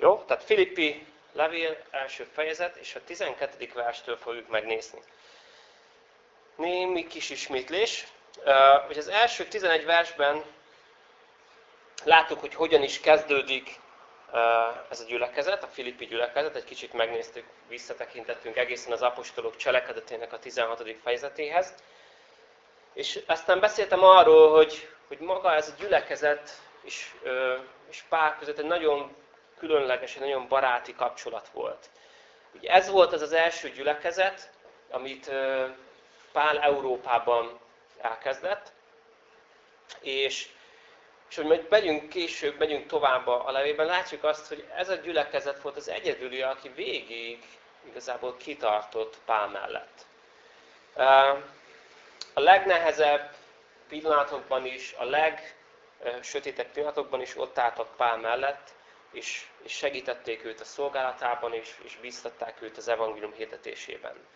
Jó? Tehát Filippi levél első fejezet, és a 12. verstől fogjuk megnézni. Némi kis ismétlés. Hogy az első 11 versben láttuk, hogy hogyan is kezdődik ez a gyülekezet, a Filippi gyülekezet, egy kicsit megnéztük, visszatekintettünk egészen az apostolok cselekedetének a 16. fejezetéhez. És aztán beszéltem arról, hogy, hogy maga ez a gyülekezet és, és Pál között egy nagyon különleges, egy nagyon baráti kapcsolat volt. Ugye ez volt az az első gyülekezet, amit Pál Európában elkezdett, és, és hogy majd megyünk később, megyünk tovább a levében, látjuk azt, hogy ez a gyülekezet volt az egyedüli, aki végig igazából kitartott Pál mellett. A legnehezebb pillanatokban is, a legsötétebb pillanatokban is ott álltak Pál mellett, és, és segítették őt a szolgálatában, és, és biztatták őt az evangélium hirdetésében.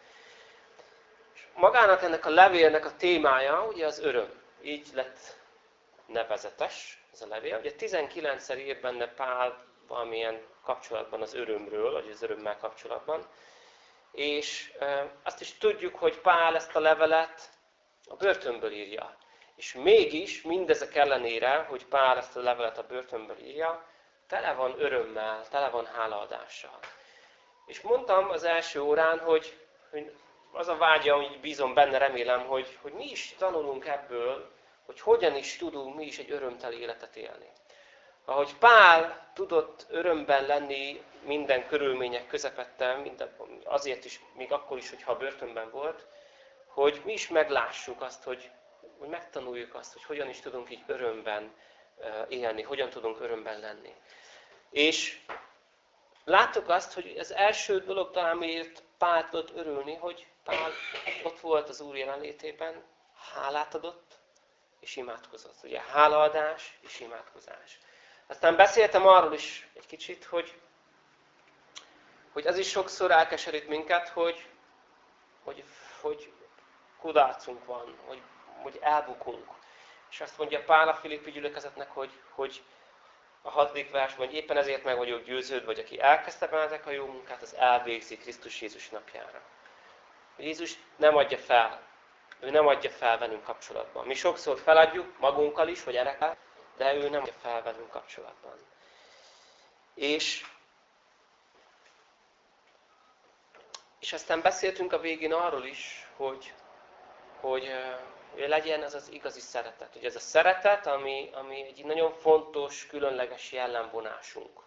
És magának ennek a levélnek a témája ugye az öröm. Így lett nevezetes ez a levél. Ugye 19 ír benne Pál valamilyen kapcsolatban az örömről, vagy az örömmel kapcsolatban. És e, azt is tudjuk, hogy Pál ezt a levelet a börtönből írja. És mégis mindezek ellenére, hogy Pál ezt a levelet a börtönből írja, tele van örömmel, tele van hálaadással. És mondtam az első órán, hogy, hogy az a vágya, hogy bízom benne, remélem, hogy, hogy mi is tanulunk ebből, hogy hogyan is tudunk mi is egy örömteli életet élni. Ahogy Pál tudott örömben lenni minden körülmények közepette, minden, azért is, még akkor is, hogyha börtönben volt, hogy mi is meglássuk azt, hogy, hogy megtanuljuk azt, hogy hogyan is tudunk így örömben élni, hogyan tudunk örömben lenni. És láttuk azt, hogy az első dolog talán miért Pál tudott örülni, hogy Pál ott volt az Úr jelenlétében, hálát adott, és imádkozott. Ugye hálaadás és imádkozás. Aztán beszéltem arról is egy kicsit, hogy, hogy az is sokszor elkeserít minket, hogy, hogy, hogy kudarcunk van, hogy, hogy elbukunk. És azt mondja Pál a Filippi gyülekezetnek, hogy, hogy a hatodik versben, hogy éppen ezért meg vagyok győződve, vagy aki elkezdte bennetek a jó munkát, az elvégzi Krisztus Jézus napjára. Jézus nem adja fel. Ő nem adja fel velünk kapcsolatban. Mi sokszor feladjuk magunkkal is, vagy erekkel, de ő nem adja fel velünk kapcsolatban. És, és aztán beszéltünk a végén arról is, hogy, hogy hogy legyen ez az igazi szeretet. Hogy ez a szeretet, ami, ami egy nagyon fontos, különleges jellemvonásunk.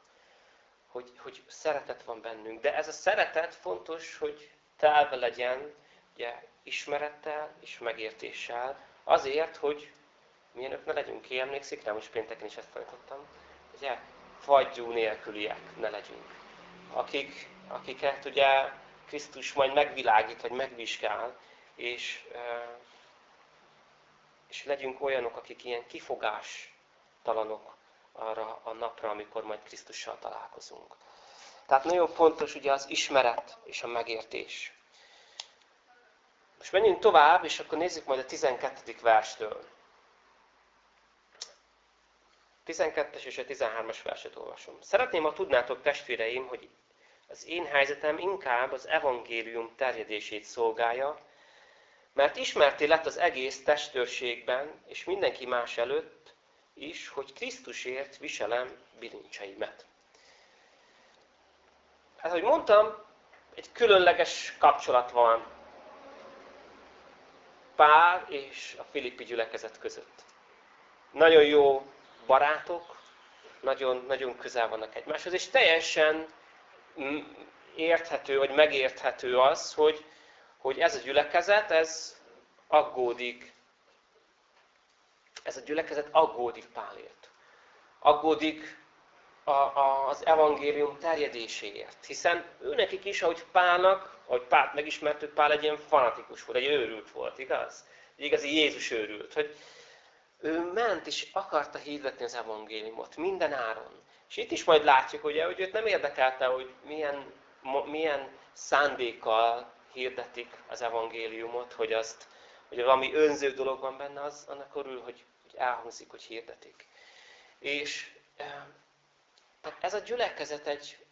Hogy, hogy szeretet van bennünk. De ez a szeretet fontos, hogy telve legyen ugye, ismerettel és megértéssel. Azért, hogy milyenök ne legyünk ki, emlékszik rá, most pénteken is ezt tanítottam. Ugye, fagyú nélküliek ne legyünk. Akik, akiket ugye Krisztus majd megvilágít, vagy megvizsgál, és és legyünk olyanok, akik ilyen kifogástalanok arra a napra, amikor majd Krisztussal találkozunk. Tehát nagyon fontos ugye az ismeret és a megértés. Most menjünk tovább, és akkor nézzük majd a 12. verstől. 12-es és a 13-as verset olvasom. Szeretném, ha tudnátok, testvéreim, hogy az én helyzetem inkább az evangélium terjedését szolgálja, mert ismerté lett az egész testőrségben, és mindenki más előtt is, hogy Krisztusért viselem bilincseimet. Hát, ahogy mondtam, egy különleges kapcsolat van Pál és a Filippi gyülekezet között. Nagyon jó barátok, nagyon, nagyon közel vannak egymáshoz, és teljesen érthető, vagy megérthető az, hogy, hogy ez a gyülekezet, ez aggódik, ez a gyülekezet aggódik Pálért. Aggódik a, a, az evangélium terjedéséért. Hiszen őnekik is, ahogy Pálnak, ahogy Pált megismertük, Pál egy ilyen fanatikus volt, egy őrült volt, igaz? Egy igazi Jézus őrült, hogy ő ment és akarta hirdetni az evangéliumot minden áron. És itt is majd látjuk, ugye, hogy őt nem érdekelte, hogy milyen, milyen szándékkal hirdetik az evangéliumot, hogy azt, hogy valami önző dolog van benne, az annak örül, hogy, hogy elhangzik, hogy hirdetik. És ez a gyülekezet egy,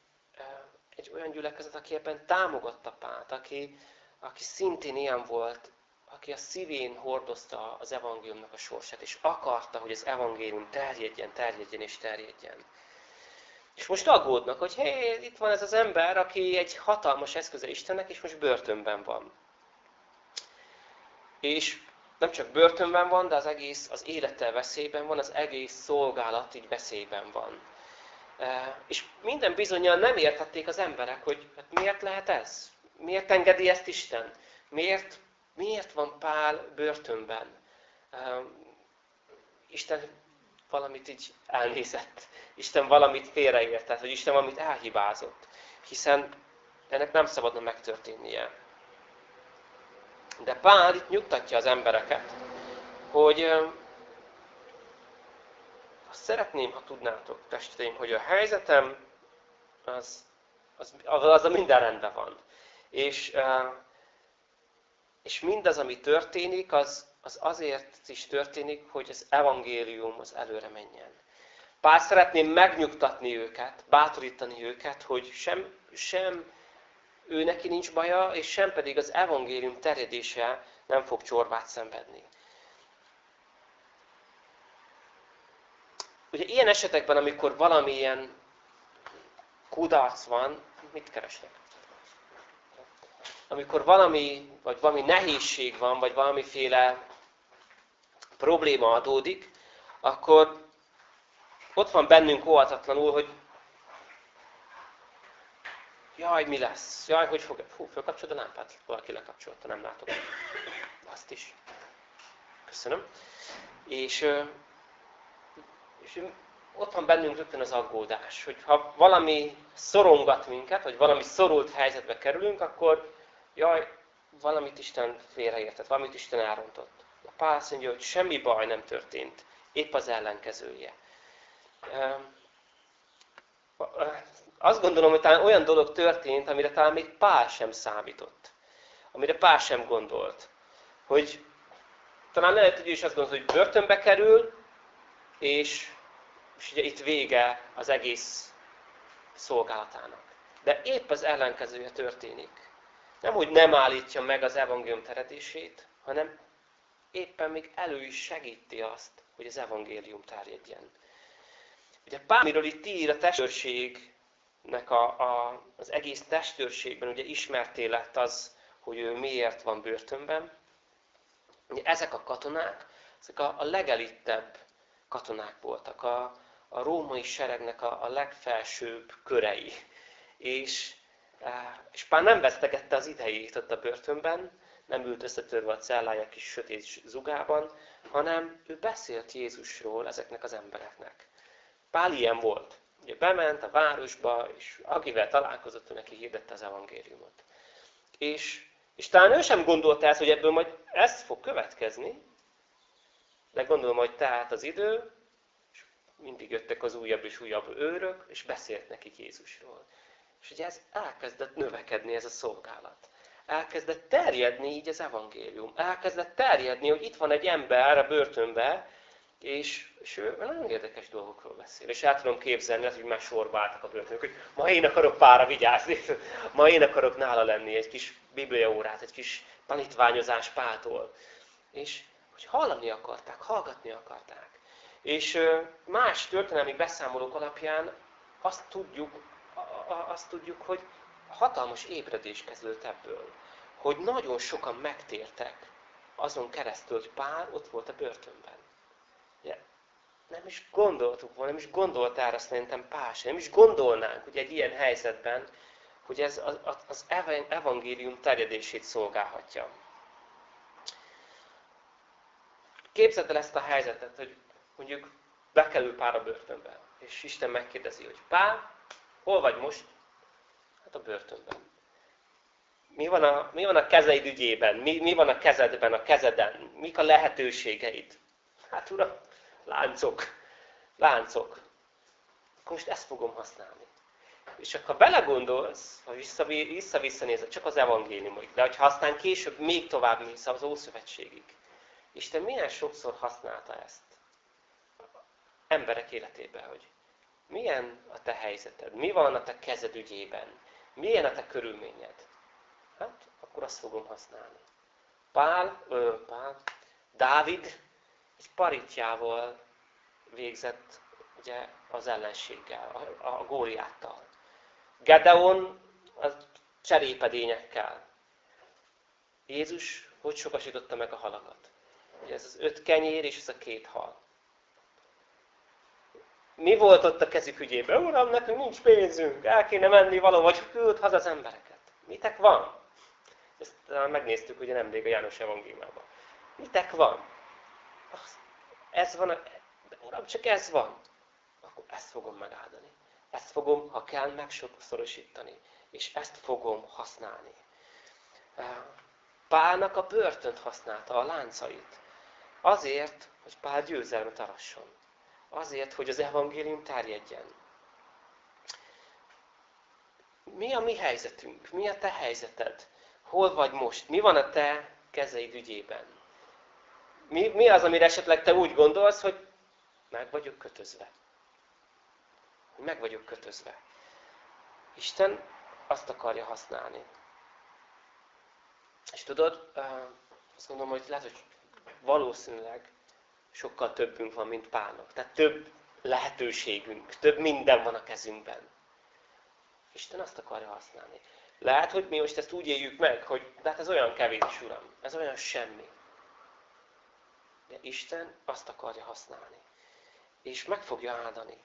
egy olyan gyülekezet, aki ebben támogatta Pált, aki, aki szintén ilyen volt, aki a szívén hordozta az evangéliumnak a sorsát, és akarta, hogy az evangélium terjedjen, terjedjen és terjedjen. És most aggódnak, hogy hé, itt van ez az ember, aki egy hatalmas eszköze Istennek, és most börtönben van. És nem csak börtönben van, de az egész, az élettel veszélyben van, az egész szolgálat így veszélyben van. E, és minden bizonyal nem értették az emberek, hogy hát miért lehet ez? Miért engedi ezt Isten? Miért, miért van Pál börtönben? E, Isten valamit így elnézett. Isten valamit félreértett, vagy Isten valamit elhibázott. Hiszen ennek nem szabadna megtörténnie. De Pál itt nyugtatja az embereket, hogy azt szeretném, ha tudnátok, testvéreim, hogy a helyzetem az, az, az a minden rendben van. És, és mindaz, ami történik, az, az azért is történik, hogy az evangélium az előre menjen. Pál szeretném megnyugtatni őket, bátorítani őket, hogy sem, sem ő neki nincs baja, és sem pedig az evangélium terjedése nem fog csorbát szenvedni. Ugye ilyen esetekben, amikor valamilyen kudarc van, mit keresnek? Amikor valami, vagy valami nehézség van, vagy valamiféle probléma adódik, akkor ott van bennünk óhatatlanul, hogy Jaj, mi lesz? Jaj, hogy fog... Fú, fölkapcsolod a lámpát? Valaki lekapcsolta, nem látok. Azt is. Köszönöm. És, és ott van bennünk rögtön az aggódás, hogy ha valami szorongat minket, vagy valami szorult helyzetbe kerülünk, akkor jaj, valamit Isten félreértett, valamit Isten elrontott. A Pál azt mondja, hogy semmi baj nem történt, épp az ellenkezője azt gondolom, hogy talán olyan dolog történt, amire talán még Pál sem számított. Amire Pál sem gondolt. Hogy talán lehet, hogy ő is azt gondolt, hogy börtönbe kerül, és, és ugye itt vége az egész szolgálatának. De épp az ellenkezője történik. Nem, hogy nem állítja meg az evangélium teredését, hanem éppen még elő is segíti azt, hogy az evangélium terjedjen. Ugye Pálmiről itt ír a testőrség nek a, a, az egész testőrségben ugye ismerté lett az, hogy ő miért van börtönben. Ugye ezek a katonák, ezek a, a legelittebb katonák voltak, a, a római seregnek a, a legfelsőbb körei. És, e, és pár nem vesztegette az idejét ott a börtönben, nem ült összetörve a cellája kis sötét zugában, hanem ő beszélt Jézusról ezeknek az embereknek. Pál ilyen volt. Ugye bement a városba, és akivel találkozott, ő neki hirdette az evangéliumot. És, és talán ő sem gondolta ezt, hogy ebből majd ez fog következni, de gondolom, hogy tehát az idő, és mindig jöttek az újabb és újabb őrök, és beszélt nekik Jézusról. És ugye ez elkezdett növekedni, ez a szolgálat. Elkezdett terjedni így az evangélium. Elkezdett terjedni, hogy itt van egy ember a börtönbe, és, és ő nagyon érdekes dolgokról beszél. És el tudom képzelni, hogy már sorba álltak a börtönök, hogy ma én akarok pára vigyázni, ma én akarok nála lenni, egy kis bibliaórát, egy kis tanítványozás Páltól. És hogy hallani akarták, hallgatni akarták. És más történelmi beszámolók alapján azt tudjuk, azt tudjuk, hogy hatalmas ébredés kezdődött ebből. Hogy nagyon sokan megtértek azon keresztül, hogy Pál ott volt a börtönben. Ugye, nem is gondoltuk volna, nem is gondoltál szerintem Pál sem, nem is gondolnánk hogy egy ilyen helyzetben, hogy ez az evangélium terjedését szolgálhatja. Képzeld el ezt a helyzetet, hogy mondjuk bekerül Pál a börtönbe, és Isten megkérdezi, hogy Pál, hol vagy most? A börtönben. Mi van a, mi van a kezeid ügyében? Mi, mi van a kezedben, a kezeden? Mik a lehetőségeid? Hát uram, láncok, láncok. Akkor most ezt fogom használni. És csak ha belegondolsz, ha vissza-vissza nézed, csak az evangéliumig, de hogyha aztán később még tovább mész az Ószövetségig, Isten milyen sokszor használta ezt emberek életében, hogy Milyen a te helyzeted? Mi van a te kezed ügyében? Milyen a te körülményed? Hát, akkor azt fogom használni. Pál, ö, Pál, Dávid egy paritjával végzett ugye, az ellenséggel, a, a góriáttal. Gedeon a cserépedényekkel. Jézus hogy sokasította meg a halakat? Ugye ez az öt kenyér és ez a két hal. Mi volt ott a kezük ügyében? Uram, nekünk nincs pénzünk, el kéne menni valahol, vagy küld haza az embereket. Mitek van? Ezt megnéztük ugye nemrég a János evangéliumában. Mitek van? Ez van, a, de uram, csak ez van. Akkor ezt fogom megáldani. Ezt fogom, ha kell, megsokszorosítani. És ezt fogom használni. Pálnak a börtönt használta, a láncait. Azért, hogy Pál győzelmet arasson. Azért, hogy az evangélium terjedjen. Mi a mi helyzetünk? Mi a te helyzeted? Hol vagy most? Mi van a te kezeid ügyében? Mi, mi az, amire esetleg te úgy gondolsz, hogy meg vagyok kötözve? Meg vagyok kötözve. Isten azt akarja használni. És tudod, azt gondolom, hogy lehet, hogy valószínűleg sokkal többünk van, mint Pálnak. Tehát több lehetőségünk, több minden van a kezünkben. Isten azt akarja használni. Lehet, hogy mi most ezt úgy éljük meg, hogy de hát ez olyan kevés, Uram, ez olyan semmi. De Isten azt akarja használni. És meg fogja áldani.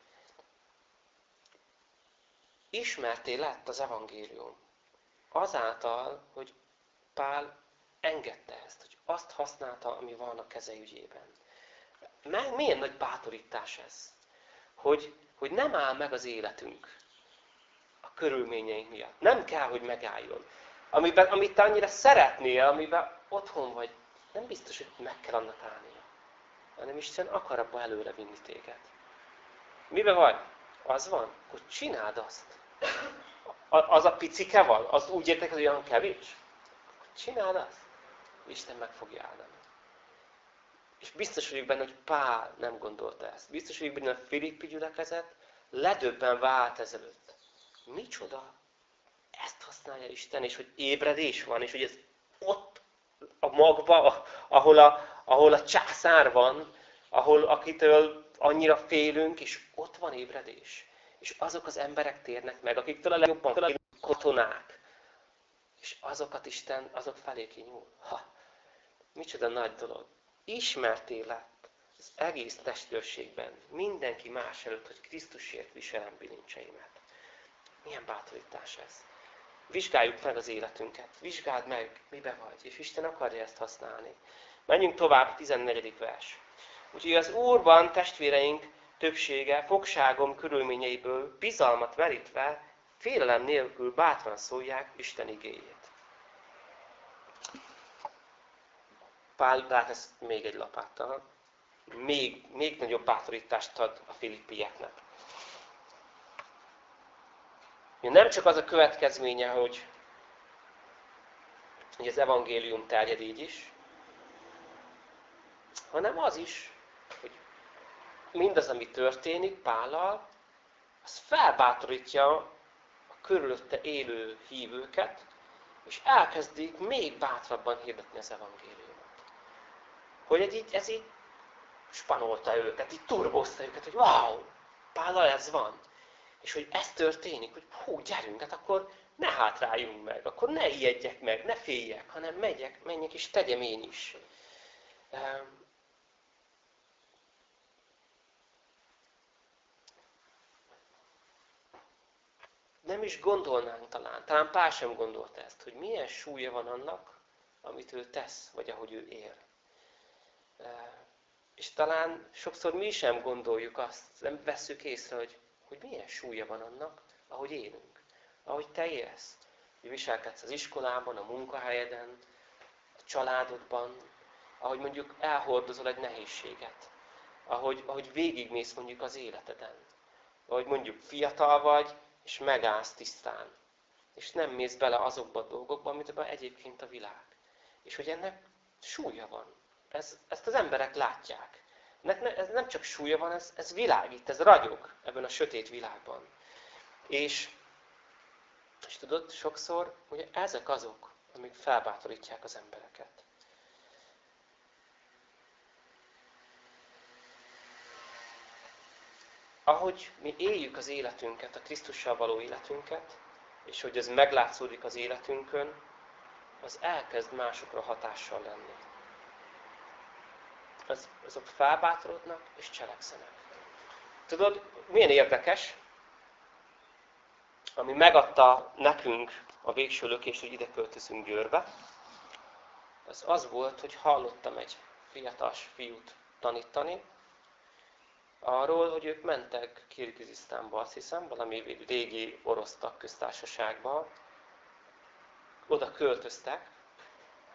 Ismerté lett az evangélium. Azáltal, hogy Pál engedte ezt, hogy azt használta, ami van a keze ügyében. Milyen nagy bátorítás ez, hogy, hogy nem áll meg az életünk a körülményeink miatt. Nem kell, hogy megálljon. Amiben, amit te annyira szeretnél, amiben otthon vagy, nem biztos, hogy meg kell annak állnia. Hanem Isten akar abba előre vinni téged. Miben vagy? Az van, hogy csináld azt. Az a picike van? Az úgy értek, hogy olyan kevés? Csináld azt. Isten meg fogja áldani. És biztos vagyok benne, hogy Pál nem gondolta ezt. Biztos vagyok benne, hogy a Filippi gyülekezet ledöbben vált ezelőtt. Micsoda? Ezt használja Isten, és hogy ébredés van, és hogy ez ott a magba, ahol a, ahol a császár van, ahol akitől annyira félünk, és ott van ébredés. És azok az emberek térnek meg, akiktől a legjobban katonák. És azokat Isten, azok felé kinyúl. Ha, micsoda nagy dolog. Ismerté lett az egész testőrségben, mindenki más előtt, hogy Krisztusért viselem bilincseimet. Milyen bátorítás ez? Vizsgáljuk meg az életünket. Vizsgáld meg, mibe vagy. És Isten akarja ezt használni. Menjünk tovább, 14. vers. Úgyhogy az Úrban testvéreink többsége fogságom körülményeiből bizalmat merítve, félelem nélkül bátran szólják Isten igéjét. Pál lát ezt még egy lapáttal. Még, még nagyobb bátorítást ad a filippieknek. Nem csak az a következménye, hogy, hogy az evangélium terjed így is, hanem az is, hogy mindaz, ami történik Pállal, az felbátorítja a körülötte élő hívőket, és elkezdik még bátrabban hirdetni az evangéliumot. Hogy ez így, ez így spanolta őket, így turbozta őket, hogy wow, Pállal ez van. És hogy ez történik, hogy hú, gyerünk, hát akkor ne hátráljunk meg, akkor ne ijedjek meg, ne féljek, hanem megyek, menjek és tegyem én is. Nem is gondolnánk talán, talán Pál sem gondolta ezt, hogy milyen súlya van annak, amit ő tesz, vagy ahogy ő él. És talán sokszor mi sem gondoljuk azt, nem vesszük észre, hogy hogy milyen súlya van annak, ahogy élünk, ahogy te élsz. Hogy viselkedsz az iskolában, a munkahelyeden, a családodban, ahogy mondjuk elhordozol egy nehézséget, ahogy, ahogy végigmész mondjuk az életeden. Ahogy mondjuk fiatal vagy, és megállsz tisztán. És nem mész bele azokba a dolgokba, amit egyébként a világ. És hogy ennek súlya van. Ez, ezt az emberek látják. ez nem csak súlya van, ez, ez világít, ez ragyog ebben a sötét világban. És, és tudod, sokszor ugye ezek azok, amik felbátorítják az embereket. Ahogy mi éljük az életünket, a Krisztussal való életünket, és hogy ez meglátszódik az életünkön, az elkezd másokra hatással lenni. Az, azok felbátorodnak és cselekszenek. Tudod, milyen érdekes, ami megadta nekünk a végső lökést, hogy ide költözünk Győrbe, az az volt, hogy hallottam egy fiatal fiút tanítani, arról, hogy ők mentek Kirgizisztánba, azt hiszem, valami régi orosz tagköztársaságba, oda költöztek,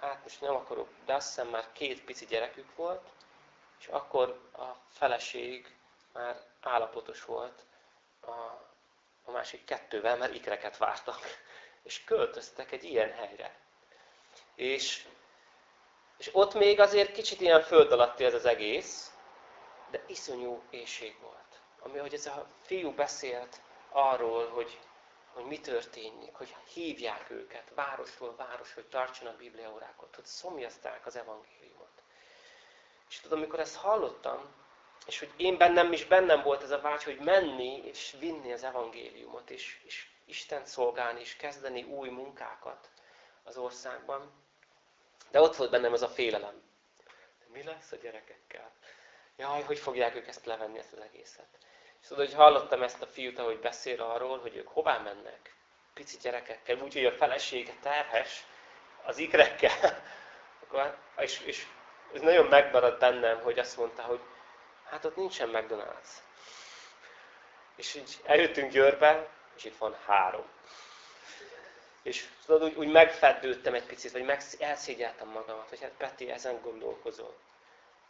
hát most nem akarok, de azt hiszem már két pici gyerekük volt, és akkor a feleség már állapotos volt a, a másik kettővel, mert ikreket vártak. És költöztek egy ilyen helyre. És, és ott még azért kicsit ilyen föld alatti ez az egész, de iszonyú éjség volt. Ami, hogy ez a fiú beszélt arról, hogy, hogy mi történik, hogy hívják őket városról városra, hogy tartsanak bibliaórákat, hogy szomjazták az evangéliumot. És tudom, amikor ezt hallottam, és hogy én bennem is bennem volt ez a vágy, hogy menni és vinni az evangéliumot, és, és Isten szolgálni, és kezdeni új munkákat az országban. De ott volt bennem ez a félelem. De mi lesz a gyerekekkel? Jaj, hogy fogják ők ezt levenni, ezt az egészet. És hogy hallottam ezt a fiút, ahogy beszél arról, hogy ők hová mennek? Pici gyerekekkel, úgyhogy a felesége terhes az ikrekkel. és, és ez nagyon megmaradt bennem, hogy azt mondta, hogy hát ott nincsen McDonald's. És így eljöttünk Győrbe, és itt van három. És tudod, úgy, úgy megfeddődtem egy picit, vagy meg, elszégyeltem magamat, hogy hát Peti, ezen gondolkozol.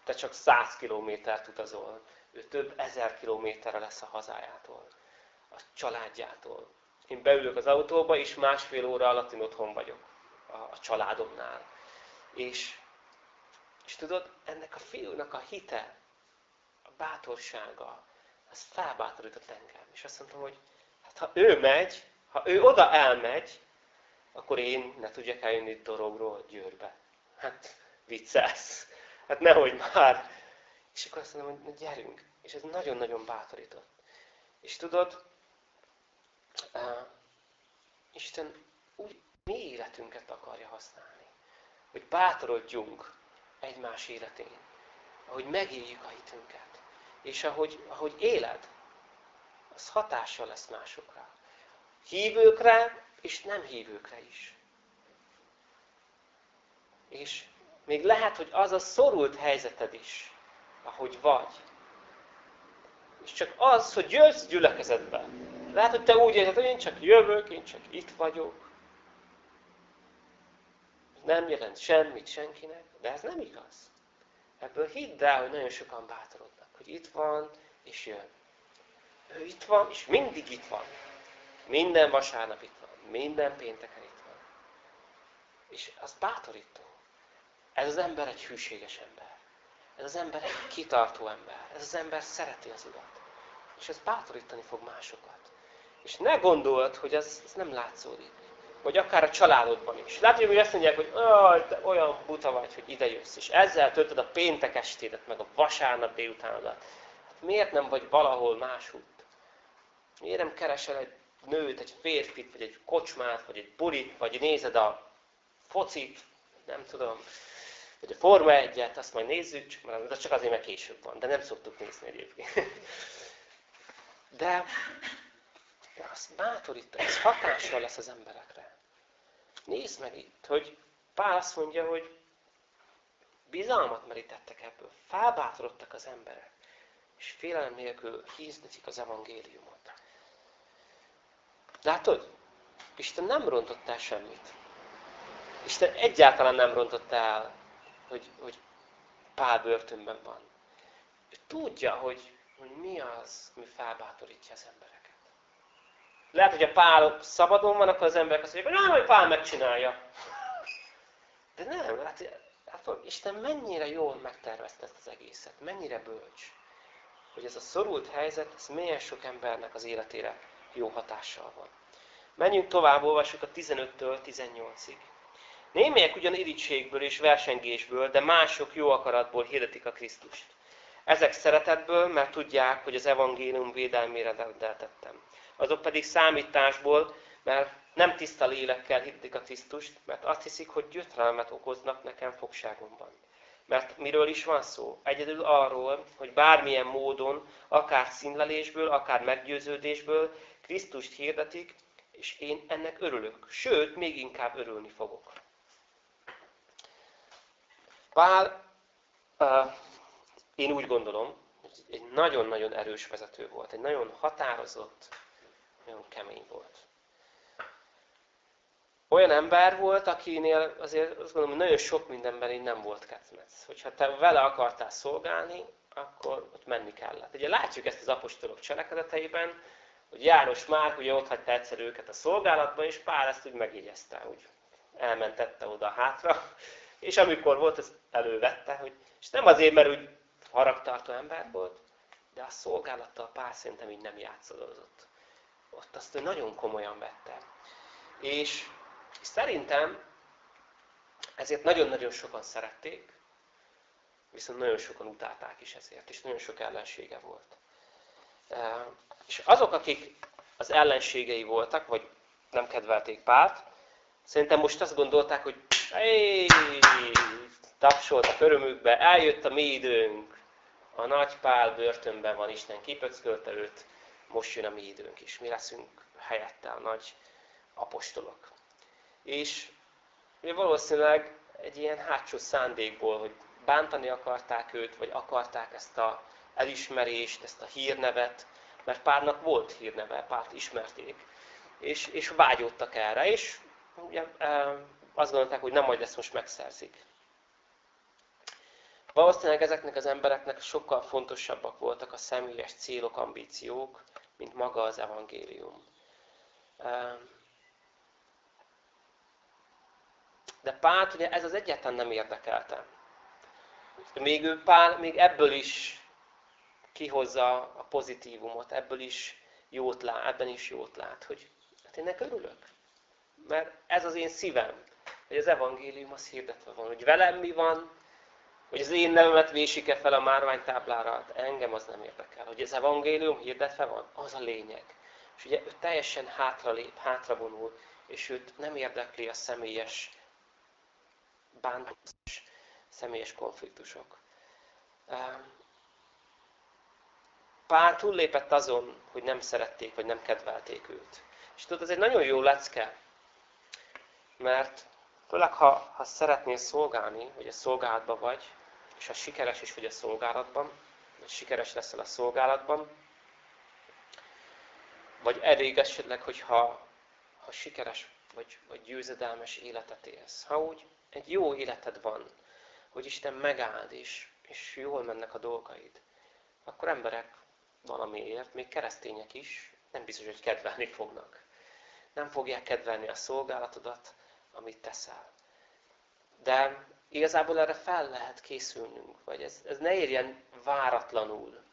Te csak száz kilométert utazol. Ő több ezer kilométerre lesz a hazájától, a családjától. Én beülök az autóba, és másfél óra alatt én otthon vagyok a, a családomnál. És, és tudod, ennek a fiúnak a hite, a bátorsága, az felbátorított engem. És azt mondtam, hogy hát ha ő megy, ha ő oda elmegy, akkor én ne tudjak eljönni Dorogról Győrbe. Hát viccelsz. Hát nehogy már. És akkor azt mondom, hogy gyerünk. És ez nagyon-nagyon bátorított. És tudod, uh, Isten úgy mi életünket akarja használni. Hogy bátorodjunk egymás életén. Ahogy megéljük a hitünket. És ahogy, ahogy éled, az hatással lesz másokra. Hívőkre, és nem hívőkre is. És még lehet, hogy az a szorult helyzeted is, ahogy vagy. És csak az, hogy jössz gyülekezetbe. Lehet, hogy te úgy érzed, hogy én csak jövök, én csak itt vagyok. Nem jelent semmit senkinek, de ez nem igaz. Ebből hidd el, hogy nagyon sokan bátorodnak, hogy itt van, és jön. Ő itt van, és mindig itt van. Minden vasárnap itt van. Minden pénteken itt van. És az bátorító. Ez az ember egy hűséges ember. Ez az ember egy kitartó ember. Ez az ember szereti az Urat. És ez bátorítani fog másokat. És ne gondold, hogy ez, ez nem látszódik. Vagy akár a családodban is. Látod, hogy azt mondják, hogy te olyan buta vagy, hogy ide jössz. És ezzel töltöd a péntek estédet, meg a vasárnap délutánodat. Hát miért nem vagy valahol máshogy? Miért nem keresel egy nőt, egy férfit, vagy egy kocsmát, vagy egy bulit, vagy nézed a focit, nem tudom, hogy a Forma 1 azt majd nézzük, csak, de csak azért, mert később van, de nem szoktuk nézni egyébként. De, az bátorító, ez hatással lesz az emberekre. Nézd meg itt, hogy Pál azt mondja, hogy bizalmat merítettek ebből, felbátorodtak az emberek, és félelem nélkül híznetik az evangéliumot. Látod? Isten nem rontott el semmit. Isten egyáltalán nem rontotta el, hogy, hogy Pál börtönben van. Ő tudja, hogy, hogy mi az, ami felbátorítja az embereket. Lehet, hogy a Pál szabadon van, akkor az emberek azt mondják, hogy nem, hogy Pál megcsinálja. De nem, hát, hát Isten mennyire jól megtervezte ezt az egészet, mennyire bölcs, hogy ez a szorult helyzet, ez milyen sok embernek az életére jó hatással van. Menjünk tovább, olvassuk a 15-től 18-ig. Némelyek ugyan irítségből és versengésből, de mások jó akaratból hirdetik a Krisztust. Ezek szeretetből, mert tudják, hogy az evangélium védelmére rendeltettem. Azok pedig számításból, mert nem tiszta lélekkel hirdetik a Krisztust, mert azt hiszik, hogy gyötrelmet okoznak nekem fogságomban. Mert miről is van szó? Egyedül arról, hogy bármilyen módon, akár színlelésből, akár meggyőződésből Krisztust hirdetik, és én ennek örülök. Sőt, még inkább örülni fogok. Pál, én úgy gondolom, hogy egy nagyon-nagyon erős vezető volt, egy nagyon határozott, nagyon kemény volt. Olyan ember volt, akinél azért azt gondolom, hogy nagyon sok mindenben így nem volt ketmec. Hogyha te vele akartál szolgálni, akkor ott menni kellett. Ugye látjuk ezt az apostolok cselekedeteiben, hogy János már ugye ott hagyta egyszer őket a szolgálatban, és Pál ezt úgy megjegyezte, úgy elmentette oda hátra, és amikor volt, ezt elővette, hogy, és nem azért, mert úgy haragtartó ember volt, de a szolgálattal Pál szerintem így nem játszadozott. Ott azt ő nagyon komolyan vette. És, szerintem ezért nagyon-nagyon sokan szerették, viszont nagyon sokan utálták is ezért, és nagyon sok ellensége volt. És azok, akik az ellenségei voltak, vagy nem kedvelték Pált, szerintem most azt gondolták, hogy Hey, tapsoltak örömükbe, eljött a mi időnk. A nagy pál börtönben van, Isten kipöckölte őt, most jön a mi időnk is. Mi leszünk helyette a nagy apostolok. És valószínűleg egy ilyen hátsó szándékból, hogy bántani akarták őt, vagy akarták ezt a elismerést, ezt a hírnevet, mert párnak volt hírneve, párt ismerték, és, és vágyódtak erre, és ugye, azt gondolták, hogy nem majd ezt most megszerzik. Valószínűleg ezeknek az embereknek sokkal fontosabbak voltak a személyes célok, ambíciók, mint maga az evangélium. De Pál, ugye ez az egyetlen nem érdekelte. Még ő Pál, még ebből is kihozza a pozitívumot, ebből is jót lát, ebben is jót lát, hogy hát én örülök. Mert ez az én szívem hogy az evangélium az hirdetve van, hogy velem mi van, hogy az én nevemet vésik-e fel a márványtáblára, hát engem az nem érdekel. Hogy az evangélium hirdetve van, az a lényeg. És ugye ő teljesen hátralép, hátravonul, és őt nem érdekli a személyes bántalmazás, személyes konfliktusok. Pár túllépett azon, hogy nem szerették, vagy nem kedvelték őt. És tudod, ez egy nagyon jó lecke, mert Főleg, ha, ha szeretnél szolgálni, hogy a szolgálatban vagy, és ha sikeres is vagy a szolgálatban, vagy sikeres leszel a szolgálatban, vagy elég esetleg, hogyha ha sikeres vagy, vagy győzedelmes életet élsz. Ha úgy egy jó életed van, hogy Isten megáld, és, és jól mennek a dolgaid, akkor emberek valamiért, még keresztények is, nem biztos, hogy kedvelni fognak. Nem fogják kedvelni a szolgálatodat, amit teszel. De igazából erre fel lehet készülnünk, vagy ez, ez ne érjen váratlanul,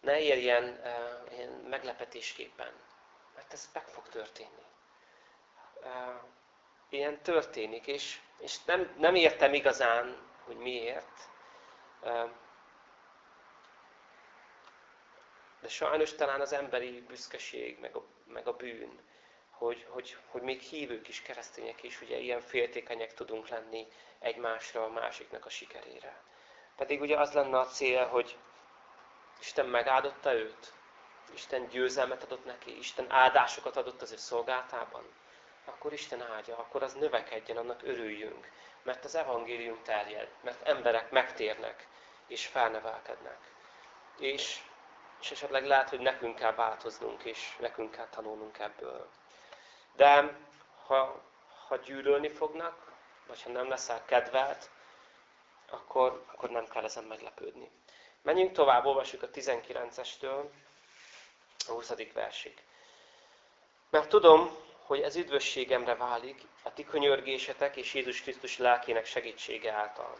ne érjen uh, ilyen meglepetésképpen, mert ez meg fog történni. Uh, ilyen történik, és, és nem, nem értem igazán, hogy miért. Uh, de sajnos talán az emberi büszkeség, meg a, meg a bűn hogy, hogy, hogy még hívők is, keresztények is ugye ilyen féltékenyek tudunk lenni egymásra, a másiknak a sikerére. Pedig ugye az lenne a cél, hogy Isten megáldotta őt, Isten győzelmet adott neki, Isten áldásokat adott az ő szolgáltában, akkor Isten áldja, akkor az növekedjen, annak örüljünk. Mert az evangélium terjed, mert emberek megtérnek és felnevelkednek. És, és esetleg lehet, hogy nekünk kell változnunk, és nekünk kell tanulnunk ebből. De ha, ha gyűlölni fognak, vagy ha nem leszel kedvelt, akkor, akkor nem kell ezen meglepődni. Menjünk tovább, olvassuk a 19-estől a 20. versig. Mert tudom, hogy ez üdvösségemre válik a ti könyörgésetek és Jézus Krisztus lelkének segítsége által.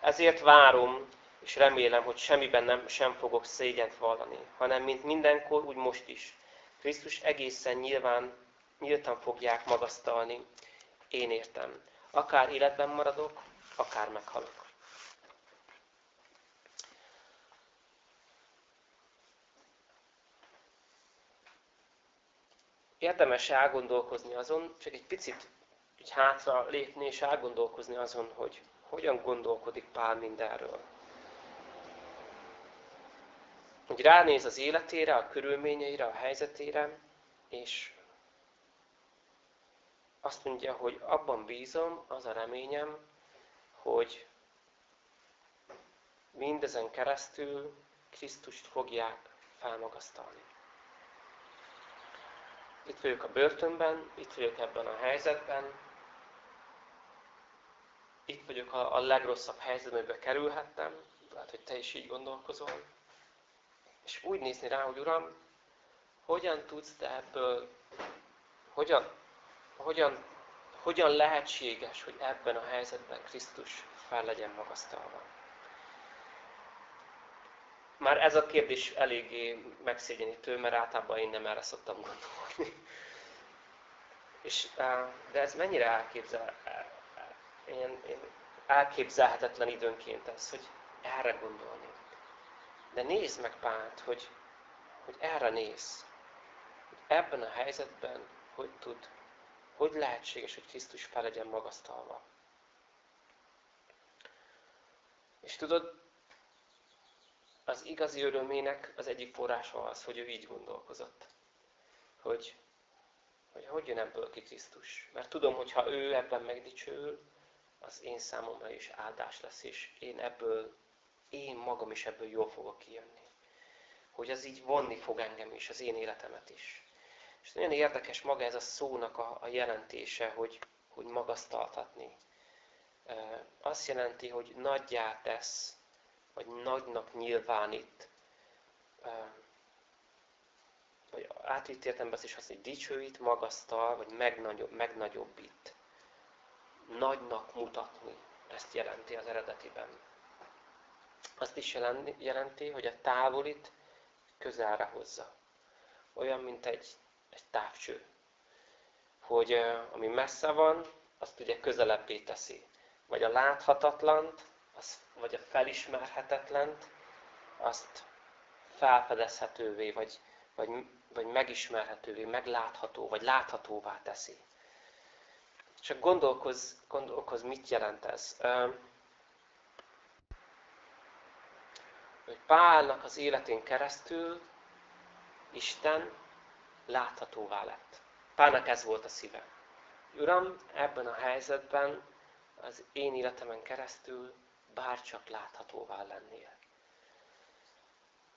Ezért várom, és remélem, hogy semmiben nem, sem fogok szégyent vallani, hanem mint mindenkor, úgy most is. Krisztus egészen nyilván, nyíltan fogják magasztalni. Én értem. Akár életben maradok, akár meghalok. Érdemes elgondolkozni azon, csak egy picit egy hátra lépni és elgondolkozni azon, hogy hogyan gondolkodik Pál mindenről. Hogy ránéz az életére, a körülményeire, a helyzetére, és azt mondja, hogy abban bízom, az a reményem, hogy mindezen keresztül Krisztust fogják felmagasztalni. Itt vagyok a börtönben, itt vagyok ebben a helyzetben, itt vagyok a, a legrosszabb helyzetben, amiben kerülhettem, lehet, hogy te is így gondolkozol, és úgy nézni rá, hogy Uram, hogyan tudsz te ebből, hogyan, hogyan, hogyan lehetséges, hogy ebben a helyzetben Krisztus fel legyen magasztalva. Már ez a kérdés eléggé megszégyenítő, mert általában én nem erre szoktam gondolni. És, de ez mennyire elképzel, én, én elképzelhetetlen időnként ez, hogy erre gondolni. De nézd meg Pált, hogy, hogy erre néz. Hogy ebben a helyzetben hogy tud, hogy lehetséges, hogy Krisztus fel legyen magasztalva. És tudod, az igazi örömének az egyik forrása az, hogy ő így gondolkozott. Hogy, hogy hogy jön ebből ki Krisztus. Mert tudom, hogy ha ő ebben megdicsőül, az én számomra is áldás lesz, és én ebből, én magam is ebből jól fogok kijönni. Hogy az így vonni fog engem is, az én életemet is. És nagyon érdekes maga ez a szónak a, a jelentése, hogy, hogy magasztaltatni. Azt jelenti, hogy nagyjá tesz, vagy nagynak nyilvánít. Vagy átvitt értelemben is azt, hogy dicsőít, magasztal, vagy megnagyobb, megnagyobbít. Nagynak mutatni. Ezt jelenti az eredetiben. Azt is jelenti, hogy a távolit közelre hozza. Olyan, mint egy, egy távcső. Hogy ami messze van, azt ugye közelebbé teszi. Vagy a láthatatlant, az, vagy a felismerhetetlent, azt felfedezhetővé, vagy, vagy, vagy megismerhetővé, meglátható, vagy láthatóvá teszi. Csak gondolkozz, gondolkozz mit jelent ez. Hogy Pálnak az életén keresztül Isten láthatóvá lett. Pálnak ez volt a szíve. Uram, ebben a helyzetben az én életemen keresztül bárcsak láthatóvá lennél.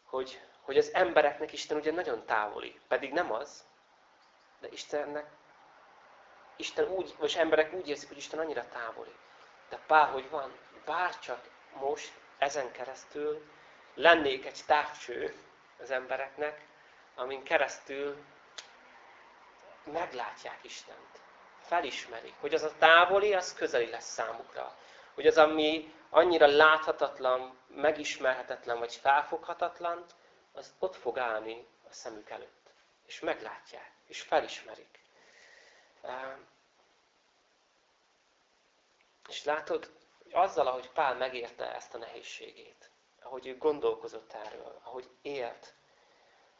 Hogy, hogy az embereknek Isten ugye nagyon távoli, pedig nem az, de Istennek, Isten úgy, vagy emberek úgy érzik, hogy Isten annyira távoli. De Pál, hogy van, bárcsak most ezen keresztül lennék egy távcső az embereknek, amin keresztül meglátják Istent. Felismerik, hogy az a távoli, az közeli lesz számukra. Hogy az, ami annyira láthatatlan, megismerhetetlen vagy felfoghatatlan, az ott fog állni a szemük előtt. És meglátják, és felismerik. És látod, azzal, ahogy Pál megérte ezt a nehézségét, ahogy ő gondolkozott erről, ahogy élt,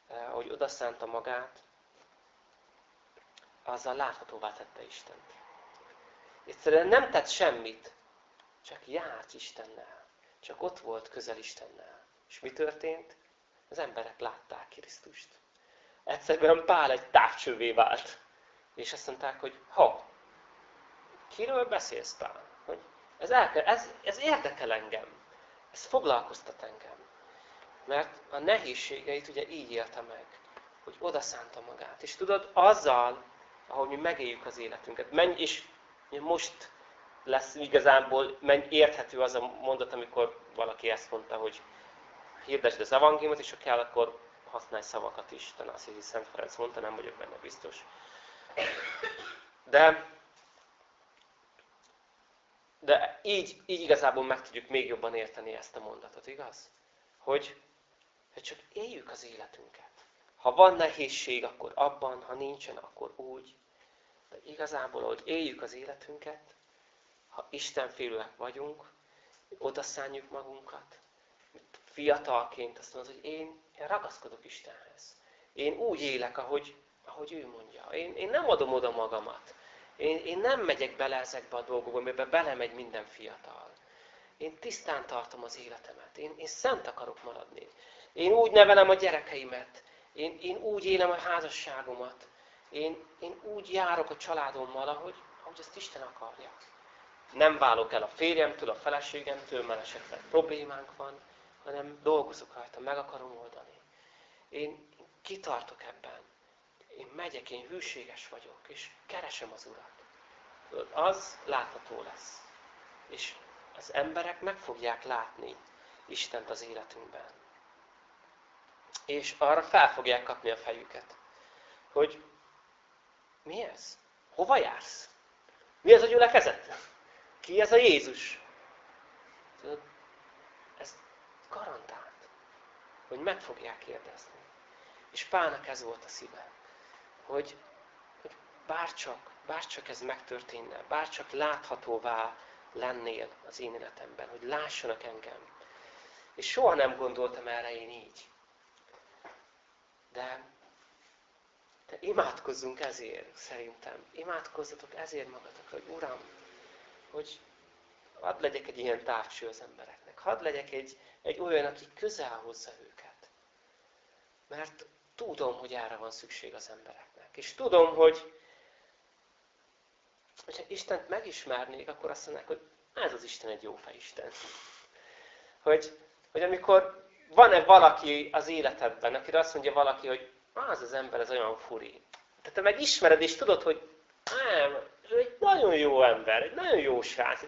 ahogy odaszánta magát, azzal láthatóvá tette Istent. Egyszerűen nem tett semmit, csak járt Istennel. Csak ott volt közel Istennel. És mi történt? Az emberek látták Krisztust. Egyszerűen Pál egy távcsővé vált. És azt mondták, hogy ha, kiről beszélsz Pál? Hogy ez, elke, ez, ez érdekel engem. Ez foglalkoztat engem. Mert a nehézségeit ugye így élte meg, hogy odaszánta magát. És tudod, azzal, ahogy mi megéljük az életünket, menj, és most lesz igazából érthető az a mondat, amikor valaki ezt mondta, hogy hirdesd az evangéliumot, és ha kell, akkor használj szavakat is. Talán azt hiszi Szent Ferenc mondta, nem vagyok benne biztos. De de így, így igazából meg tudjuk még jobban érteni ezt a mondatot, igaz? Hogy, hogy csak éljük az életünket. Ha van nehézség, akkor abban, ha nincsen, akkor úgy. De igazából, hogy éljük az életünket, ha Isten félőek vagyunk, odaszánjuk magunkat, fiatalként azt mondod, hogy én, én ragaszkodok Istenhez. Én úgy élek, ahogy, ahogy ő mondja. Én, én nem adom oda magamat. Én, én nem megyek bele ezekbe a dolgokba, amiben belemegy minden fiatal. Én tisztán tartom az életemet. Én, én szent akarok maradni. Én úgy nevelem a gyerekeimet. Én, én úgy élem a házasságomat. Én, én úgy járok a családommal, ahogy, ahogy ezt Isten akarja. Nem válok el a férjemtől, a feleségemtől, mert esetleg problémánk van, hanem dolgozok rajta, meg akarom oldani. Én, kitartok ebben. Én megyek, én hűséges vagyok, és keresem az Urat. Az látható lesz. És az emberek meg fogják látni Istent az életünkben. És arra fel fogják kapni a fejüket, hogy mi ez? Hova jársz? Mi ez a gyülekezet? Ki ez a Jézus? Ez garantált, hogy meg fogják kérdezni. És Pálnak ez volt a szíve, hogy, hogy bárcsak, bárcsak ez megtörténne, bárcsak láthatóvá lennél az én életemben, hogy lássanak engem. És soha nem gondoltam erre én így. De, de imádkozzunk ezért, szerintem. Imádkozzatok ezért magatokra, hogy Uram, hogy hadd legyek egy ilyen távcső az embereknek. Hadd legyek egy, egy olyan, aki közel hozza őket. Mert tudom, hogy erre van szükség az embereknek. És tudom, hogy hogyha Istent megismernék, akkor azt mondanák, hogy ez az Isten egy jó Isten. Hogy, hogy amikor van-e valaki az életedben, akire azt mondja valaki, hogy az az ember, ez olyan furi. Tehát te megismered, és tudod, hogy nem, ő egy nagyon jó ember, egy nagyon jó srác.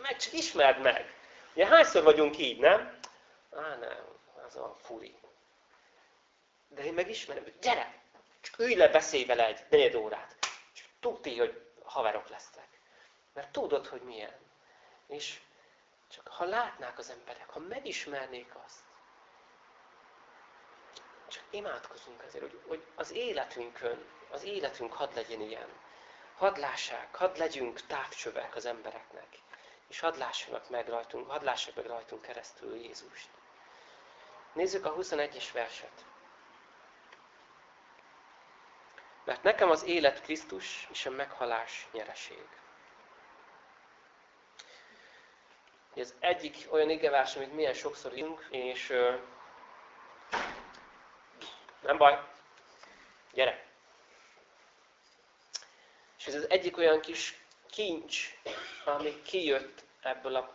Meg csak ismerd meg. Ugye hányszor vagyunk így, nem? Á, nem, az a furi. De én megismerem, gyere, csak ülj le, beszélj vele egy negyed órát. És tudti, hogy haverok lesztek. Mert tudod, hogy milyen. És csak ha látnák az emberek, ha megismernék azt, csak imádkozunk azért, hogy, hogy az életünkön, az életünk hadd legyen ilyen. Hadd lássák, hadd legyünk távcsövek az embereknek. És hadd lássanak meg rajtunk, hadd lássak meg rajtunk keresztül Jézust. Nézzük a 21-es verset. Mert nekem az élet Krisztus és a meghalás nyereség. Ez egyik olyan igevás, amit milyen sokszor írunk, és nem baj. Gyere. És ez az egyik olyan kis kincs, ami kijött ebből a,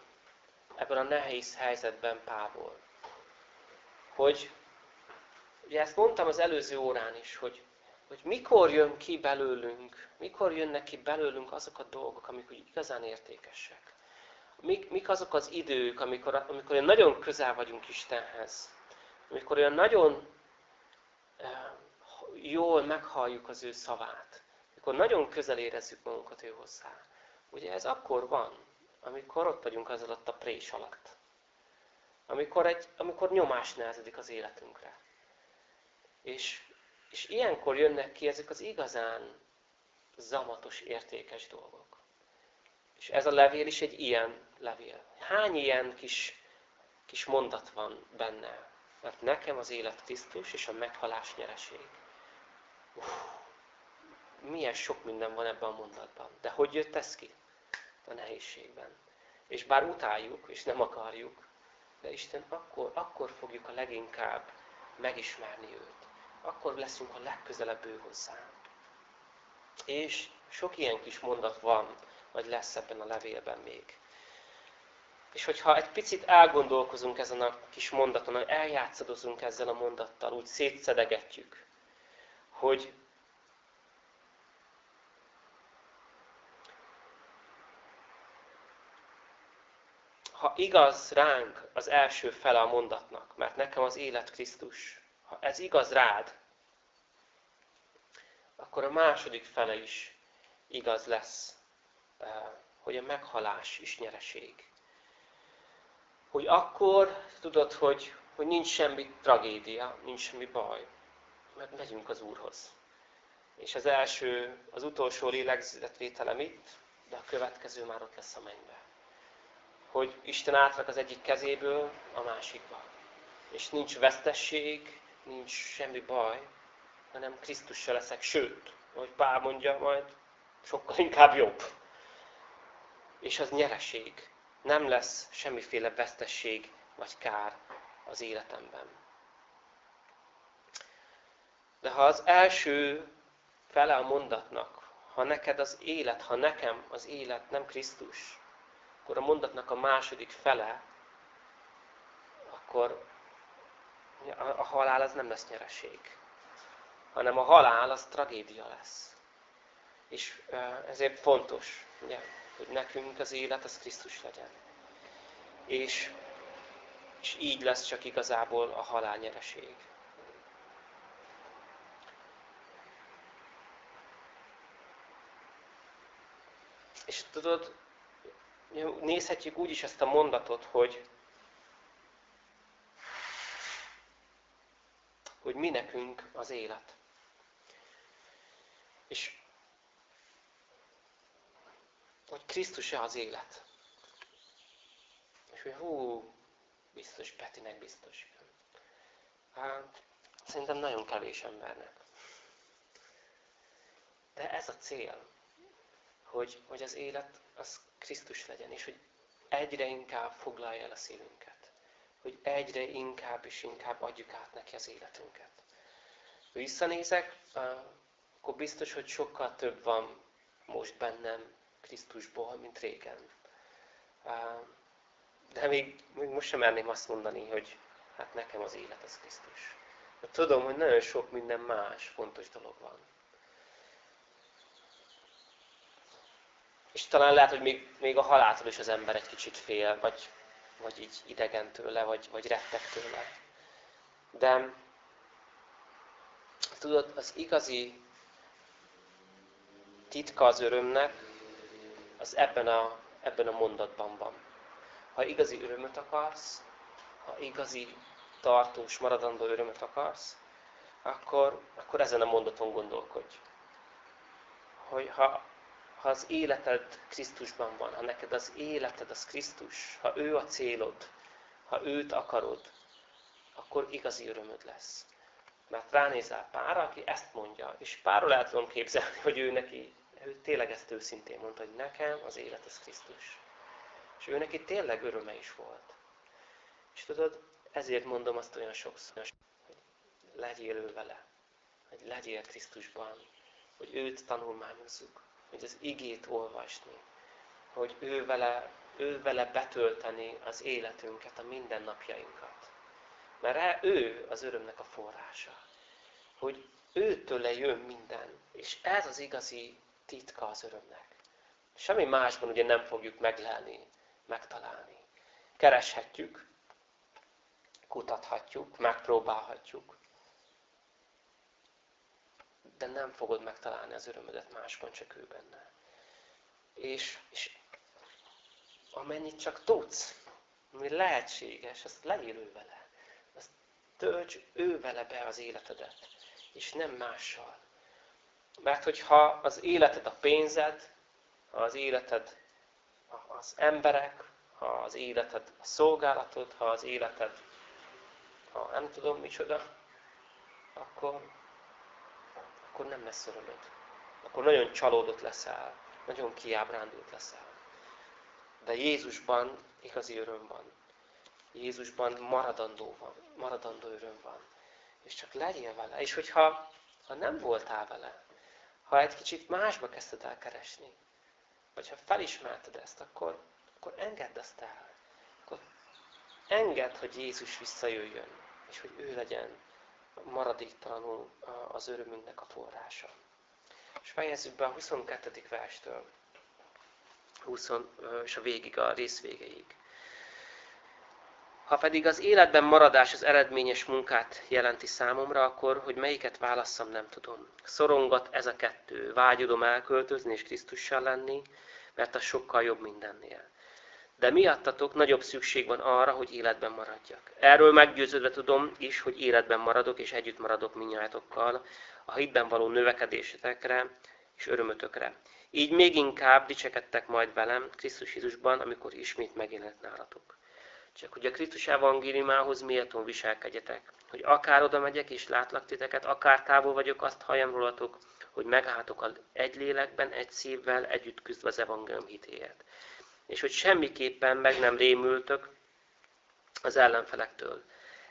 ebből a nehéz helyzetben Pálból. Hogy, ugye ezt mondtam az előző órán is, hogy, hogy mikor jön ki belőlünk, mikor jönnek ki belőlünk azok a dolgok, amik úgy igazán értékesek. Mik, mik azok az idők, amikor, amikor olyan nagyon közel vagyunk Istenhez. Amikor olyan nagyon jól meghalljuk az ő szavát, amikor nagyon közel érezzük magunkat ő hozzá. Ugye ez akkor van, amikor ott vagyunk az alatt a prés alatt. Amikor, egy, amikor nyomás nehezedik az életünkre. És, és ilyenkor jönnek ki ezek az igazán zamatos, értékes dolgok. És ez a levél is egy ilyen levél. Hány ilyen kis, kis mondat van benne? Mert nekem az élet Krisztus és a meghalás nyereség. Uf, milyen sok minden van ebben a mondatban. De hogy jött ez ki? A nehézségben. És bár utáljuk, és nem akarjuk, de Isten akkor, akkor fogjuk a leginkább megismerni őt. Akkor leszünk a legközelebb ő hozzá. És sok ilyen kis mondat van, vagy lesz ebben a levélben még. És hogyha egy picit elgondolkozunk ezen a kis mondaton, hogy eljátszadozunk ezzel a mondattal, úgy szétszedegetjük, hogy ha igaz ránk az első fele a mondatnak, mert nekem az élet Krisztus, ha ez igaz rád, akkor a második fele is igaz lesz eh, hogy a meghalás is nyereség. Hogy akkor tudod, hogy, hogy nincs semmi tragédia, nincs semmi baj, mert megyünk az Úrhoz. És az első, az utolsó lélegzetvételem itt, de a következő már ott lesz a mennybe. Hogy Isten átrak az egyik kezéből a másikba. És nincs vesztesség, nincs semmi baj, hanem Krisztussal leszek. Sőt, ahogy Pál mondja, majd sokkal inkább jobb. És az nyereség. Nem lesz semmiféle vesztesség vagy kár az életemben. De ha az első fele a mondatnak, ha neked az élet, ha nekem az élet nem Krisztus, akkor a mondatnak a második fele, akkor a halál az nem lesz nyereség. Hanem a halál az tragédia lesz. És ezért fontos, ugye, hogy nekünk az élet az Krisztus legyen. És, és így lesz csak igazából a halál nyereség. És tudod, nézhetjük úgy is ezt a mondatot, hogy, hogy mi nekünk az élet. És hogy Krisztus-e az élet. És hogy hú, biztos Petinek biztos. Hát, szerintem nagyon kevés embernek. De ez a cél hogy, hogy az élet az Krisztus legyen, és hogy egyre inkább foglalja el a szívünket. Hogy egyre inkább és inkább adjuk át neki az életünket. Visszanézek, akkor biztos, hogy sokkal több van most bennem Krisztusból, mint régen. De még, még most sem merném azt mondani, hogy hát nekem az élet az Krisztus. Mert tudom, hogy nagyon sok minden más fontos dolog van. És talán lehet, hogy még, még a haláltól is az ember egy kicsit fél, vagy, vagy így idegen tőle, vagy, vagy rettek tőle. De tudod, az igazi titka az örömnek, az ebben a, ebben a mondatban van. Ha igazi örömöt akarsz, ha igazi tartós, maradandó örömöt akarsz, akkor, akkor ezen a mondaton gondolkodj. Hogy ha ha az életed Krisztusban van, ha neked az életed az Krisztus, ha ő a célod, ha őt akarod, akkor igazi örömöd lesz. Mert ránézel Párra, aki ezt mondja, és Párról el tudom képzelni, hogy ő neki, ő tényleg ezt őszintén mondta, hogy nekem az élet az Krisztus. És ő neki tényleg öröme is volt. És tudod, ezért mondom azt olyan sokszor, hogy legyél ő vele, hogy legyél Krisztusban, hogy őt tanulmányozzuk, hogy az igét olvasni, hogy ő vele, ő vele betölteni az életünket, a mindennapjainkat. Mert ő az örömnek a forrása. Hogy őtől jön minden. És ez az igazi titka az örömnek. Semmi másban ugye nem fogjuk meglelni, megtalálni. Kereshetjük, kutathatjuk, megpróbálhatjuk de nem fogod megtalálni az örömödet máskon, csak ő benne. És, és amennyit csak tudsz, ami lehetséges, azt legyél ő vele. Azt tölts ő vele be az életedet, és nem mással. Mert hogyha az életed a pénzed, ha az életed az emberek, ha az életed a szolgálatod, ha az életed a nem tudom micsoda, akkor akkor nem lesz örömöd. Akkor nagyon csalódott leszel, nagyon kiábrándult leszel. De Jézusban igazi öröm van. Jézusban maradandó van, maradandó öröm van. És csak legyél vele. És hogyha ha nem voltál vele, ha egy kicsit másba kezdted el keresni, vagy ha felismerted ezt, akkor, akkor engedd azt el. Akkor engedd, hogy Jézus visszajöjjön, és hogy ő legyen maradéktalanul az örömünknek a forrása. És fejezzük be a 22. verstől, 20, és a végig, a rész végéig. Ha pedig az életben maradás az eredményes munkát jelenti számomra, akkor, hogy melyiket válasszam, nem tudom. Szorongat ez a kettő. Vágyodom elköltözni és Krisztussal lenni, mert az sokkal jobb mindennél. De miattatok nagyobb szükség van arra, hogy életben maradjak. Erről meggyőződve tudom is, hogy életben maradok, és együtt maradok minnyájatokkal, a hitben való növekedésetekre és örömötökre. Így még inkább dicsekedtek majd velem Krisztus Jézusban, amikor ismét megjelent nálatok. Csak hogy a Krisztus evangéliumához méltón viselkedjetek, hogy akár oda megyek és látlak titeket, akár távol vagyok, azt halljam rólatok, hogy megálltok egy lélekben, egy szívvel, együtt küzdve az evangélium hitéért. És hogy semmiképpen meg nem rémültök az ellenfelektől.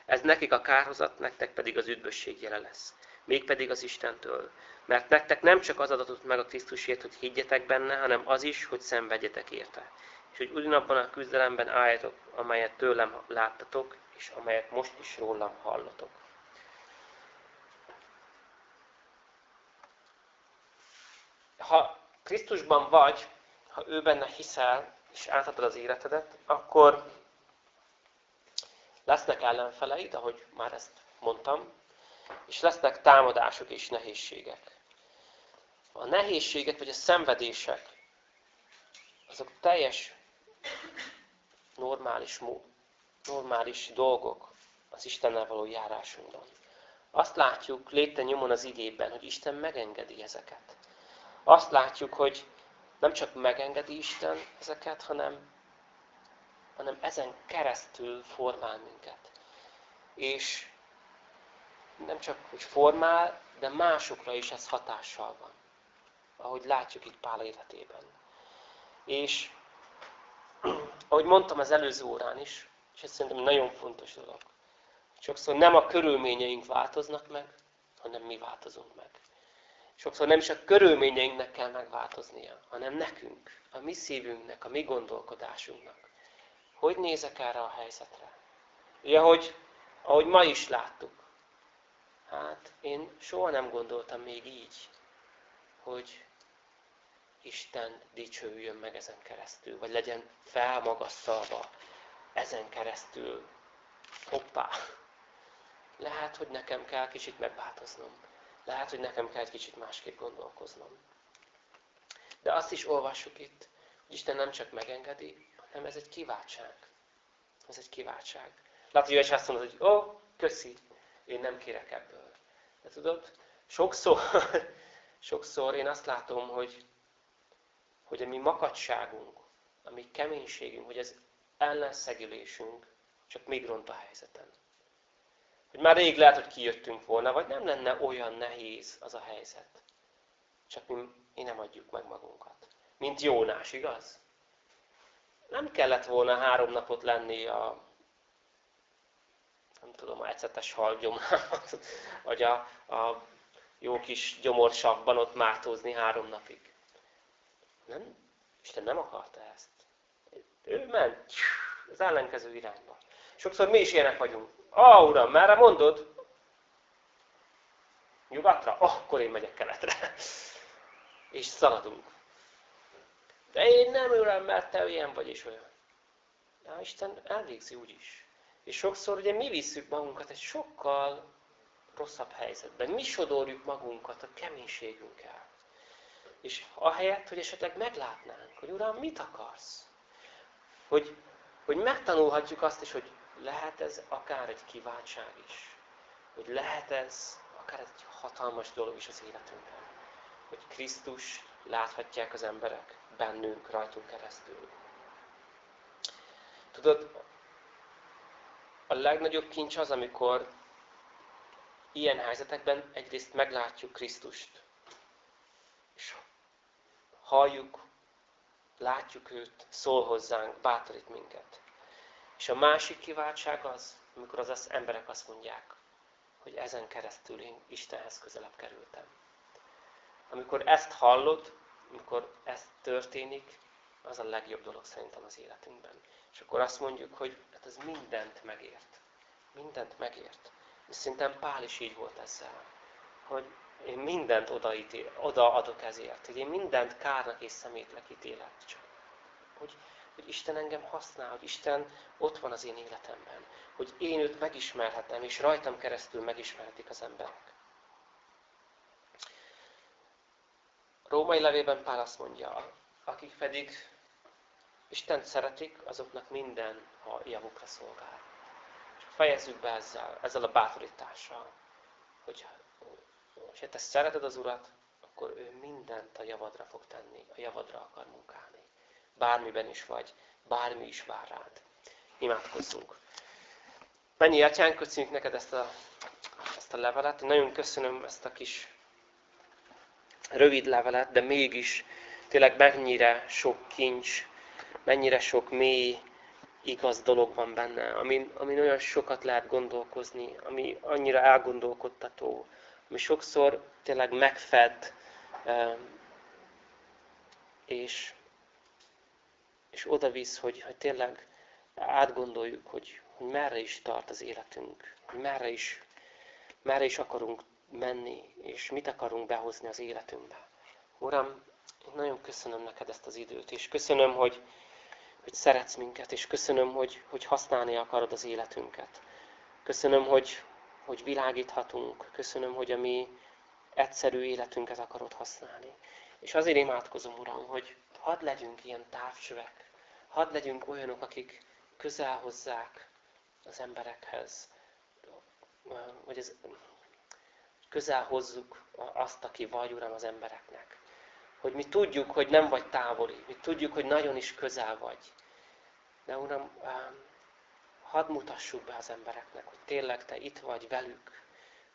Ez nekik a kárhozat, nektek pedig az üdvösség jele lesz. Mégpedig az Istentől. Mert nektek nem csak az adatot meg a Krisztusért, hogy higgyetek benne, hanem az is, hogy szenvedjetek érte. És hogy ugyanabban a küzdelemben álljatok, amelyet tőlem láttatok, és amelyet most is rólam hallatok. Ha Krisztusban vagy, ha ő benne hiszel, és átadod az életedet, akkor lesznek ellenfeleid, ahogy már ezt mondtam, és lesznek támadások és nehézségek. A nehézségek vagy a szenvedések, azok teljes normális, normális dolgok az Istennel való járásunkban. Azt látjuk léte nyomon az igében, hogy Isten megengedi ezeket. Azt látjuk, hogy nem csak megengedi Isten ezeket, hanem, hanem ezen keresztül formál minket. És nem csak, hogy formál, de másokra is ez hatással van. Ahogy látjuk itt Pál életében. És ahogy mondtam az előző órán is, és ez szerintem nagyon fontos dolog. Sokszor nem a körülményeink változnak meg, hanem mi változunk meg. Sokszor nem is a körülményeinknek kell megváltoznia, hanem nekünk, a mi szívünknek, a mi gondolkodásunknak. Hogy nézek erre a helyzetre? Ugye, ahogy, ahogy ma is láttuk. Hát én soha nem gondoltam még így, hogy Isten dicsőjön meg ezen keresztül, vagy legyen felmagasztalva ezen keresztül. Hoppá! Lehet, hogy nekem kell kicsit megváltoznom. Lehet, hogy nekem kell egy kicsit másképp gondolkoznom. De azt is olvassuk itt, hogy Isten nem csak megengedi, hanem ez egy kiváltság. Ez egy kiváltság. Látod, hogy azt mondod, hogy ó, oh, köszi, én nem kérek ebből. De tudod, sokszor, sokszor én azt látom, hogy hogy a mi makadságunk, a mi keménységünk, hogy az ellenszegülésünk csak még ront a helyzeten. Hogy már rég lehet, hogy kijöttünk volna, vagy nem lenne olyan nehéz az a helyzet. Csak mi, mi nem adjuk meg magunkat. Mint Jónás, igaz? Nem kellett volna három napot lenni a nem tudom, a ecetes halgyomrában, vagy a, a jó kis gyomorsavban ott mártózni három napig. Nem? Isten nem akarta ezt. Ő ment az ellenkező irányba. Sokszor mi is ilyenek vagyunk. Ó, Uram, merre mondod? Nyugatra? Akkor én megyek keletre. És szaladunk. De én nem, Uram, mert te ilyen vagy és olyan. De Isten elvégzi úgy is. És sokszor ugye mi visszük magunkat egy sokkal rosszabb helyzetben. Mi sodorjuk magunkat a keménységünkkel. És ahelyett, hogy esetleg meglátnánk, hogy Uram, mit akarsz? Hogy, hogy megtanulhatjuk azt is, hogy lehet ez akár egy kiváltság is. Hogy lehet ez akár egy hatalmas dolog is az életünkben. Hogy Krisztus láthatják az emberek bennünk, rajtunk keresztül. Tudod, a legnagyobb kincs az, amikor ilyen helyzetekben egyrészt meglátjuk Krisztust, és halljuk, látjuk őt, szól hozzánk, bátorít minket. És a másik kiváltság az, amikor az, az emberek azt mondják, hogy ezen keresztül én Istenhez közelebb kerültem. Amikor ezt hallod, amikor ez történik, az a legjobb dolog szerintem az életünkben. És akkor azt mondjuk, hogy hát ez mindent megért. Mindent megért. És szerintem Pál is így volt ezzel. Hogy én mindent odaadok ezért, hogy én mindent kárnak és szemétnek ítélek csak. Hogy, hogy Isten engem használ, hogy Isten ott van az én életemben, hogy én őt megismerhetem, és rajtam keresztül megismerhetik az emberek. Római levében Pál azt mondja, akik pedig Isten szeretik, azoknak minden a javukra szolgál. És fejezzük be ezzel, ezzel a bátorítással, hogy ha te szereted az Urat, akkor ő mindent a javadra fog tenni, a javadra akar munkálni. Bármiben is vagy, bármi is vár rád. Imádkozzunk. Mennyi atyánk, köszönjük neked ezt a, ezt a levelet. Nagyon köszönöm ezt a kis rövid levelet, de mégis tényleg mennyire sok kincs, mennyire sok mély, igaz dolog van benne, amin, amin olyan sokat lehet gondolkozni, ami annyira elgondolkodtató, ami sokszor tényleg megfed, és, és oda visz, hogy, hogy tényleg átgondoljuk, hogy, hogy merre is tart az életünk, hogy merre is, merre is akarunk menni, és mit akarunk behozni az életünkbe. Uram, én nagyon köszönöm neked ezt az időt, és köszönöm, hogy, hogy szeretsz minket, és köszönöm, hogy, hogy használni akarod az életünket. Köszönöm, hogy, hogy világíthatunk, köszönöm, hogy a mi egyszerű életünket akarod használni. És azért imádkozom, Uram, hogy hadd legyünk ilyen távcsövek, hadd legyünk olyanok, akik közel hozzák az emberekhez, hogy ez, közel hozzuk azt, aki vagy, Uram, az embereknek. Hogy mi tudjuk, hogy nem vagy távoli, mi tudjuk, hogy nagyon is közel vagy. De Uram, hadd mutassuk be az embereknek, hogy tényleg Te itt vagy velük,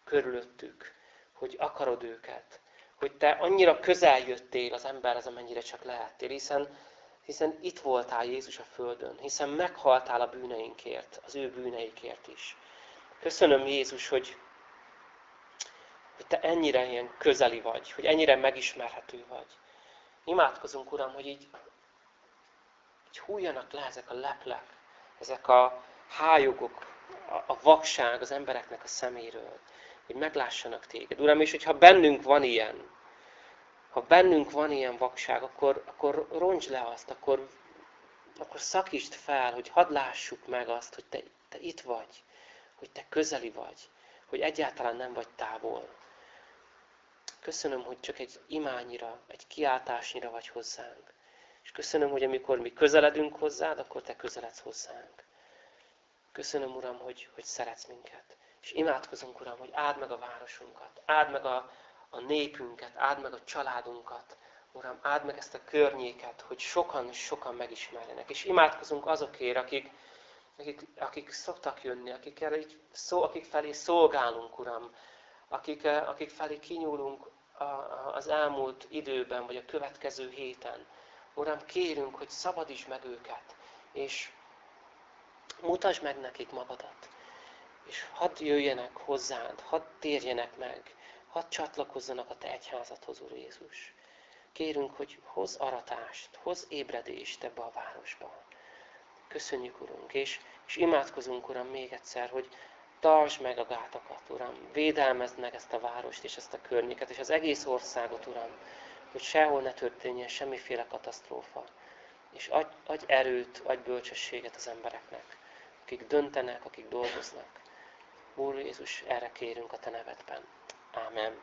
körülöttük, hogy akarod őket, hogy Te annyira közel jöttél az emberhez, amennyire csak lehettél, hiszen, hiszen itt voltál Jézus a Földön, hiszen meghaltál a bűneinkért, az ő bűneikért is. Köszönöm Jézus, hogy, hogy Te ennyire ilyen közeli vagy, hogy ennyire megismerhető vagy. Imádkozunk, Uram, hogy így, így hújjanak le ezek a leplek, ezek a hájogok, a, a vakság az embereknek a szeméről, hogy meglássanak téged. Uram, és hogyha bennünk van ilyen, ha bennünk van ilyen vakság, akkor, akkor roncs le azt, akkor, akkor szakítsd fel, hogy hadd lássuk meg azt, hogy te, te itt vagy, hogy te közeli vagy, hogy egyáltalán nem vagy távol. Köszönöm, hogy csak egy imányira, egy kiáltásnyira vagy hozzánk. És köszönöm, hogy amikor mi közeledünk hozzád, akkor te közeledsz hozzánk. Köszönöm, Uram, hogy, hogy szeretsz minket. És imádkozunk, Uram, hogy áld meg a városunkat, áld meg a, a népünket, áld meg a családunkat, Uram, áld meg ezt a környéket, hogy sokan, sokan megismerjenek. És imádkozunk azokért, akik, akik, akik szoktak jönni, akik, szó, akik felé szolgálunk, Uram, akik, akik felé kinyúlunk az elmúlt időben, vagy a következő héten. Uram, kérünk, hogy szabadíts meg őket, és mutasd meg nekik magadat. És hadd jöjjenek hozzád, hadd térjenek meg, hadd csatlakozzanak a Te egyházadhoz, Úr Jézus. Kérünk, hogy hoz aratást, hoz ébredést ebbe a városba. Köszönjük, Urunk, és, és imádkozunk, Uram, még egyszer, hogy tartsd meg a gátakat, Uram, védelmezd meg ezt a várost és ezt a környéket, és az egész országot, Uram, hogy sehol ne történjen semmiféle katasztrófa. És adj, adj erőt, adj bölcsességet az embereknek, akik döntenek, akik dolgoznak. Úr Jézus, erre kérünk a Te nevedben. Amen.